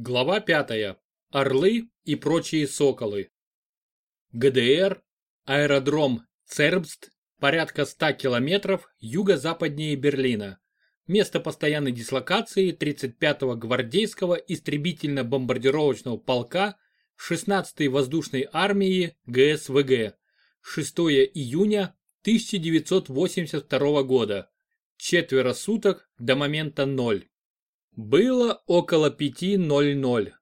Глава 5. Орлы и прочие соколы. ГДР, аэродром Цербст, порядка 100 километров юго-западнее Берлина. Место постоянной дислокации 35-го гвардейского истребительно-бомбардировочного полка 16-й воздушной армии ГСВГ. 6 июня 1982 года. Четверо суток до момента ноль. Было около 5.00.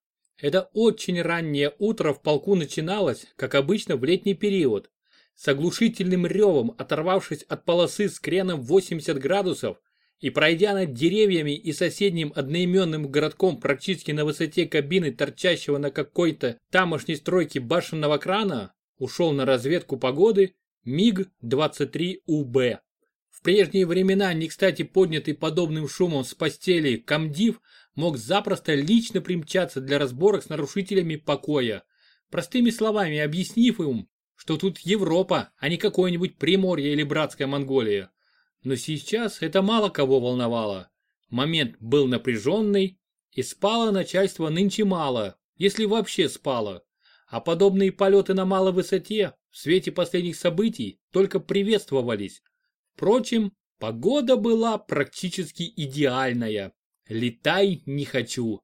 Это очень раннее утро в полку начиналось, как обычно в летний период. С оглушительным ревом, оторвавшись от полосы с креном 80 градусов и пройдя над деревьями и соседним одноименным городком практически на высоте кабины торчащего на какой-то тамошней стройке башенного крана, ушел на разведку погоды МиГ-23УБ прежние времена, не кстати поднятый подобным шумом с постели комдив мог запросто лично примчаться для разборок с нарушителями покоя, простыми словами объяснив им, что тут Европа, а не какое-нибудь Приморье или Братская Монголия. Но сейчас это мало кого волновало. Момент был напряженный, и спало начальство нынче мало, если вообще спало. А подобные полеты на малой высоте в свете последних событий только приветствовались. Впрочем, погода была практически идеальная. Летай не хочу.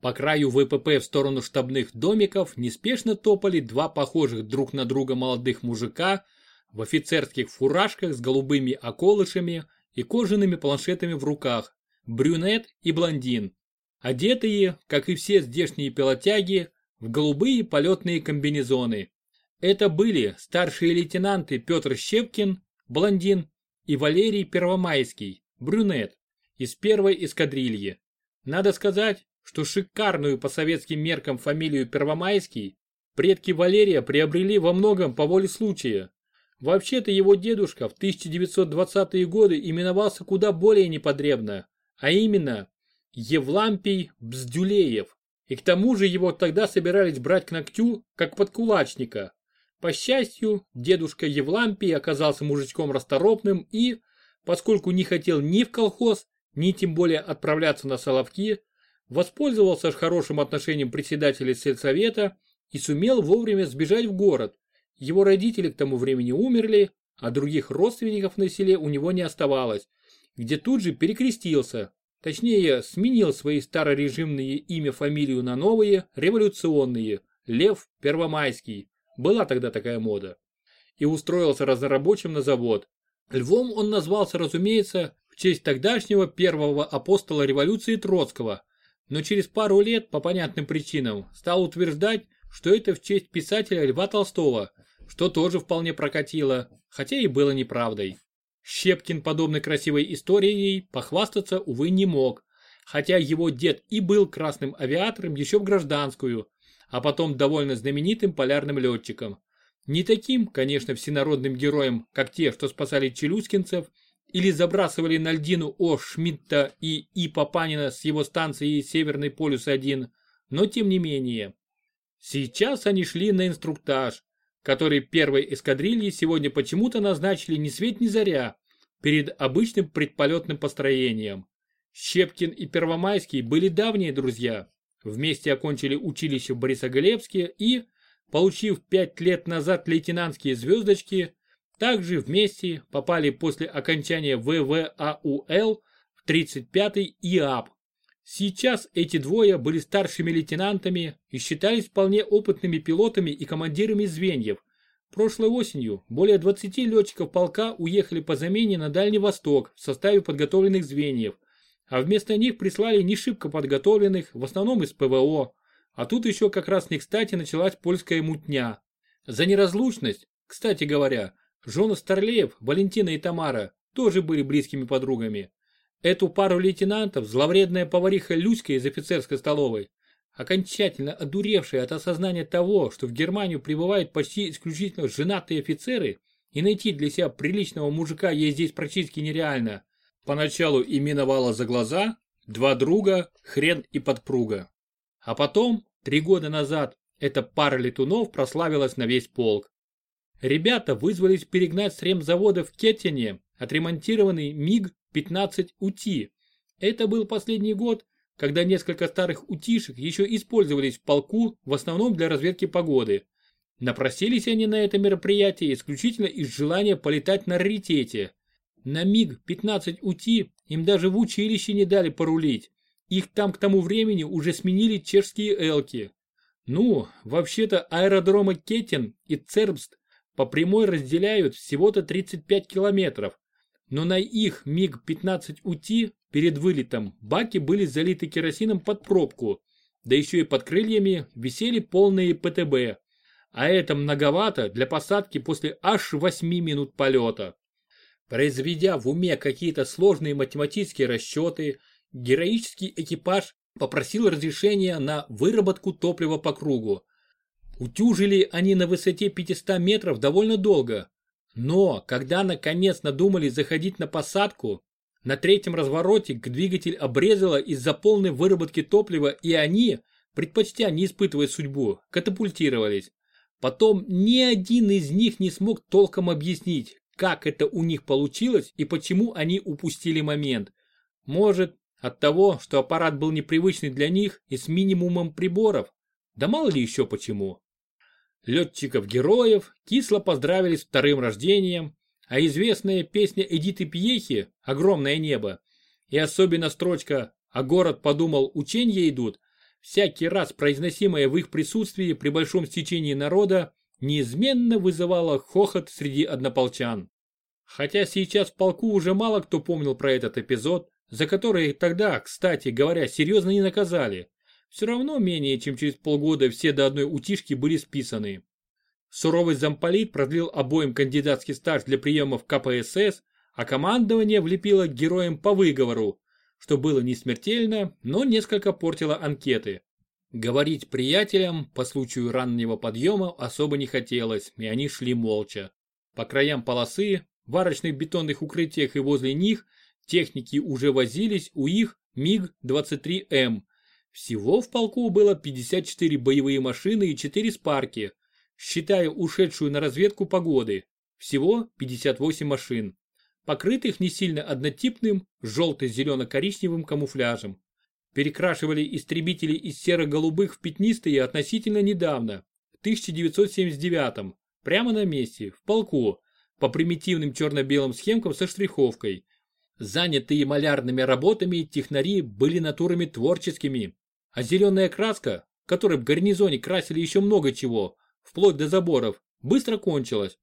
По краю ВПП в сторону штабных домиков неспешно топали два похожих друг на друга молодых мужика в офицерских фуражках с голубыми околышами и кожаными планшетами в руках, брюнет и блондин. Одетые, как и все здешние пилотяги, в голубые полетные комбинезоны. Это были старшие лейтенанты Петр Щепкин, блондин, и Валерий Первомайский, брюнет, из первой эскадрильи. Надо сказать, что шикарную по советским меркам фамилию Первомайский предки Валерия приобрели во многом по воле случая. Вообще-то его дедушка в 1920-е годы именовался куда более неподребно, а именно Евлампий Бздюлеев. И к тому же его тогда собирались брать к ногтю, как подкулачника. По счастью, дедушка Евлампий оказался мужичком расторопным и, поскольку не хотел ни в колхоз, ни тем более отправляться на Соловки, воспользовался хорошим отношением председателя сельсовета и сумел вовремя сбежать в город. Его родители к тому времени умерли, а других родственников на селе у него не оставалось, где тут же перекрестился, точнее сменил свои старорежимные имя-фамилию на новые, революционные, Лев Первомайский. Была тогда такая мода. И устроился разнорабочим на завод. Львом он назвался, разумеется, в честь тогдашнего первого апостола революции Троцкого, но через пару лет, по понятным причинам, стал утверждать, что это в честь писателя Льва Толстого, что тоже вполне прокатило, хотя и было неправдой. Щепкин подобной красивой историей похвастаться, увы, не мог, хотя его дед и был красным авиатором еще в гражданскую, а потом довольно знаменитым полярным летчиком. Не таким, конечно, всенародным героем, как те, что спасали челюскинцев, или забрасывали на льдину О. Шмидта и И. Папанина с его станции Северный полюс-1, но тем не менее. Сейчас они шли на инструктаж, который первой эскадрильи сегодня почему-то назначили ни свет ни заря, перед обычным предполетным построением. Щепкин и Первомайский были давние друзья, Вместе окончили училище в Борисоглебске и, получив пять лет назад лейтенантские звездочки, также вместе попали после окончания ВВАУЛ в 35-й ИАП. Сейчас эти двое были старшими лейтенантами и считались вполне опытными пилотами и командирами звеньев. Прошлой осенью более 20 летчиков полка уехали по замене на Дальний Восток в составе подготовленных звеньев – а вместо них прислали не шибко подготовленных, в основном из ПВО, а тут еще как раз не кстати началась польская мутня. За неразлучность, кстати говоря, жены Старлеев, Валентина и Тамара, тоже были близкими подругами. Эту пару лейтенантов зловредная повариха Люська из офицерской столовой, окончательно одуревшая от осознания того, что в Германию прибывают почти исключительно женатые офицеры, и найти для себя приличного мужика ей здесь практически нереально, Поначалу именовала за глаза два друга, хрен и подпруга. А потом, три года назад, эта пара летунов прославилась на весь полк. Ребята вызвались перегнать с ремзавода в Кеттине отремонтированный МиГ-15 УТИ. Это был последний год, когда несколько старых утишек еще использовались в полку в основном для разведки погоды. Напросились они на это мероприятие исключительно из желания полетать на раритете. На МиГ-15 УТИ им даже в училище не дали порулить. Их там к тому времени уже сменили чешские элки. Ну, вообще-то аэродромы Кетен и Цербст по прямой разделяют всего-то 35 километров, но на их МиГ-15 УТИ перед вылетом баки были залиты керосином под пробку, да еще и под крыльями висели полные ПТБ. А это многовато для посадки после аж 8 минут полета. Произведя в уме какие-то сложные математические расчеты, героический экипаж попросил разрешения на выработку топлива по кругу. Утюжили они на высоте 500 метров довольно долго. Но, когда наконец надумали заходить на посадку, на третьем развороте двигатель обрезало из-за полной выработки топлива и они, предпочтя не испытывать судьбу, катапультировались. Потом ни один из них не смог толком объяснить, как это у них получилось и почему они упустили момент. Может, от того, что аппарат был непривычный для них и с минимумом приборов. Да мало ли еще почему. Летчиков-героев кисло поздравили с вторым рождением, а известная песня Эдиты Пьехи «Огромное небо» и особенно строчка «А город подумал, ученья идут» всякий раз произносимая в их присутствии при большом стечении народа неизменно вызывала хохот среди однополчан. Хотя сейчас в полку уже мало кто помнил про этот эпизод, за который тогда, кстати говоря, серьезно не наказали. Все равно менее чем через полгода все до одной утишки были списаны. Суровый замполит продлил обоим кандидатский стаж для приемов КПСС, а командование влепило героям по выговору, что было не смертельно, но несколько портило анкеты. Говорить приятелям по случаю раннего подъема особо не хотелось, и они шли молча. По краям полосы, в арочных бетонных укрытиях и возле них техники уже возились у их МиГ-23М. Всего в полку было 54 боевые машины и 4 спарки, считая ушедшую на разведку погоды. Всего 58 машин, покрытых не сильно однотипным желто-зелено-коричневым камуфляжем. Перекрашивали истребители из серо-голубых в пятнистые относительно недавно, в 1979 прямо на месте, в полку, по примитивным черно-белым схемкам со штриховкой. Занятые малярными работами технари были натурами творческими, а зеленая краска, которой в гарнизоне красили еще много чего, вплоть до заборов, быстро кончилась.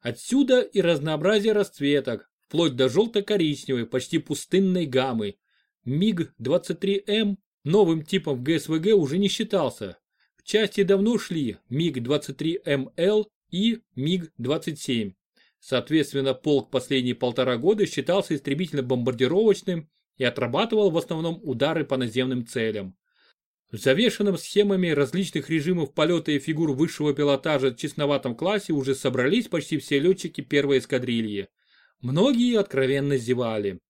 Отсюда и разнообразие расцветок, вплоть до желто-коричневой, почти пустынной гаммы. МиГ-23М новым типом ГСВГ уже не считался. В части давно шли МиГ-23МЛ и МиГ-27. Соответственно, полк последние полтора года считался истребительно-бомбардировочным и отрабатывал в основном удары по наземным целям. В завешенном схемами различных режимов полета и фигур высшего пилотажа в честноватом классе уже собрались почти все летчики первой эскадрильи. Многие откровенно зевали.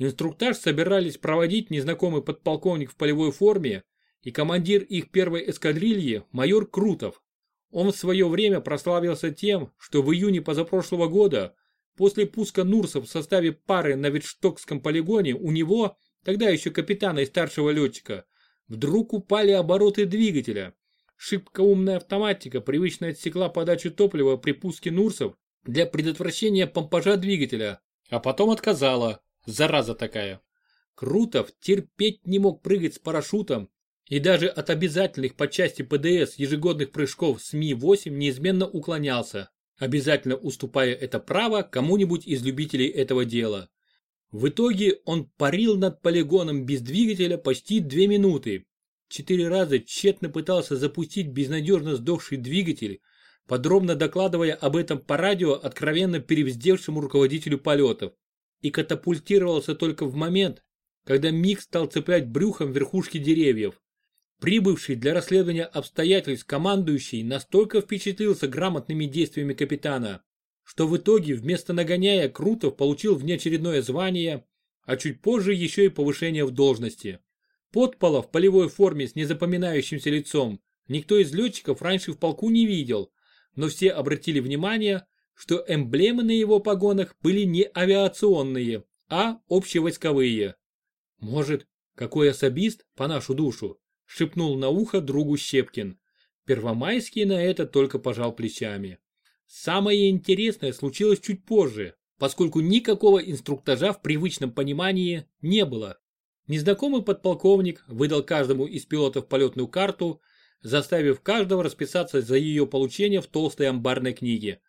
Инструктаж собирались проводить незнакомый подполковник в полевой форме и командир их первой эскадрильи майор Крутов. Он в свое время прославился тем, что в июне позапрошлого года, после пуска Нурсов в составе пары на Ветштокском полигоне у него, тогда еще капитана и старшего летчика, вдруг упали обороты двигателя. Шибко умная автоматика привычно отсекла подачу топлива при пуске Нурсов для предотвращения помпажа двигателя, а потом отказала, зараза такая. Крутов терпеть не мог прыгать с парашютом и даже от обязательных по части ПДС ежегодных прыжков с Ми-8 неизменно уклонялся, обязательно уступая это право кому-нибудь из любителей этого дела. В итоге он парил над полигоном без двигателя почти две минуты. Четыре раза тщетно пытался запустить безнадежно сдохший двигатель, подробно докладывая об этом по радио откровенно перевздевшему руководителю полетов. И катапультировался только в момент, когда Миг стал цеплять брюхом верхушки деревьев. Прибывший для расследования обстоятельств командующий настолько впечатлился грамотными действиями капитана, что в итоге вместо нагоняя Крутов получил внеочередное звание, а чуть позже еще и повышение в должности. Подпола в полевой форме с незапоминающимся лицом никто из летчиков раньше в полку не видел, но все обратили внимание, что эмблемы на его погонах были не авиационные, а общевойсковые. Может, Какой особист, по нашу душу, шепнул на ухо другу Щепкин. Первомайский на это только пожал плечами. Самое интересное случилось чуть позже, поскольку никакого инструктажа в привычном понимании не было. Незнакомый подполковник выдал каждому из пилотов полетную карту, заставив каждого расписаться за ее получение в толстой амбарной книге.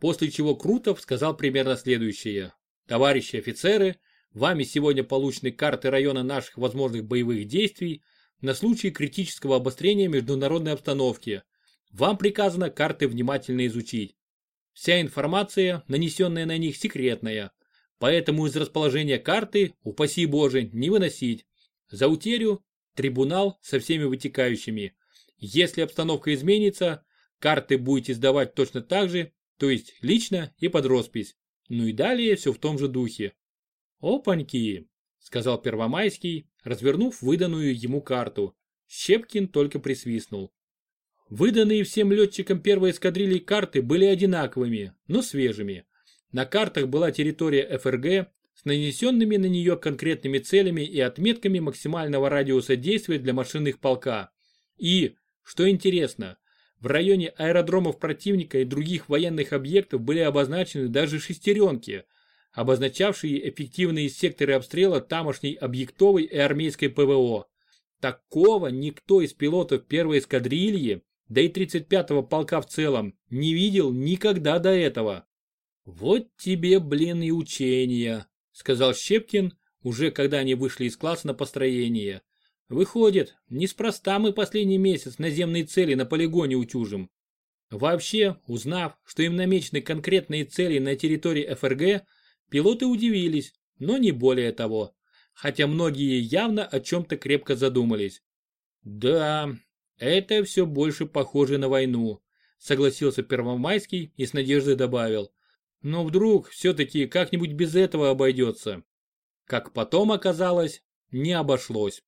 После чего Крутов сказал примерно следующее. Товарищи офицеры, вами сегодня получены карты района наших возможных боевых действий на случай критического обострения международной обстановки. Вам приказано карты внимательно изучить. Вся информация, нанесенная на них, секретная. Поэтому из расположения карты, упаси Боже, не выносить. За утерю – трибунал со всеми вытекающими. Если обстановка изменится, карты будете сдавать точно так же, то есть лично и под роспись. Ну и далее все в том же духе. «Опаньки!» – сказал Первомайский, развернув выданную ему карту. Щепкин только присвистнул. Выданные всем летчикам первой эскадрильи карты были одинаковыми, но свежими. На картах была территория ФРГ с нанесенными на нее конкретными целями и отметками максимального радиуса действия для машинных полка. И, что интересно, в районе аэродромов противника и других военных объектов были обозначены даже шестеренки, обозначавшие эффективные секторы обстрела тамошней объектовой и армейской ПВО. Такого никто из пилотов первой эскадрильи да и 35-го полка в целом, не видел никогда до этого. «Вот тебе, блин, и учения», — сказал Щепкин, уже когда они вышли из класса на построение. «Выходит, неспроста мы последний месяц наземные цели на полигоне утюжим. Вообще, узнав, что им намечены конкретные цели на территории ФРГ, пилоты удивились, но не более того. Хотя многие явно о чем-то крепко задумались. Да, это все больше похоже на войну, согласился Первомайский и с надеждой добавил. Но вдруг все-таки как-нибудь без этого обойдется. Как потом оказалось, не обошлось.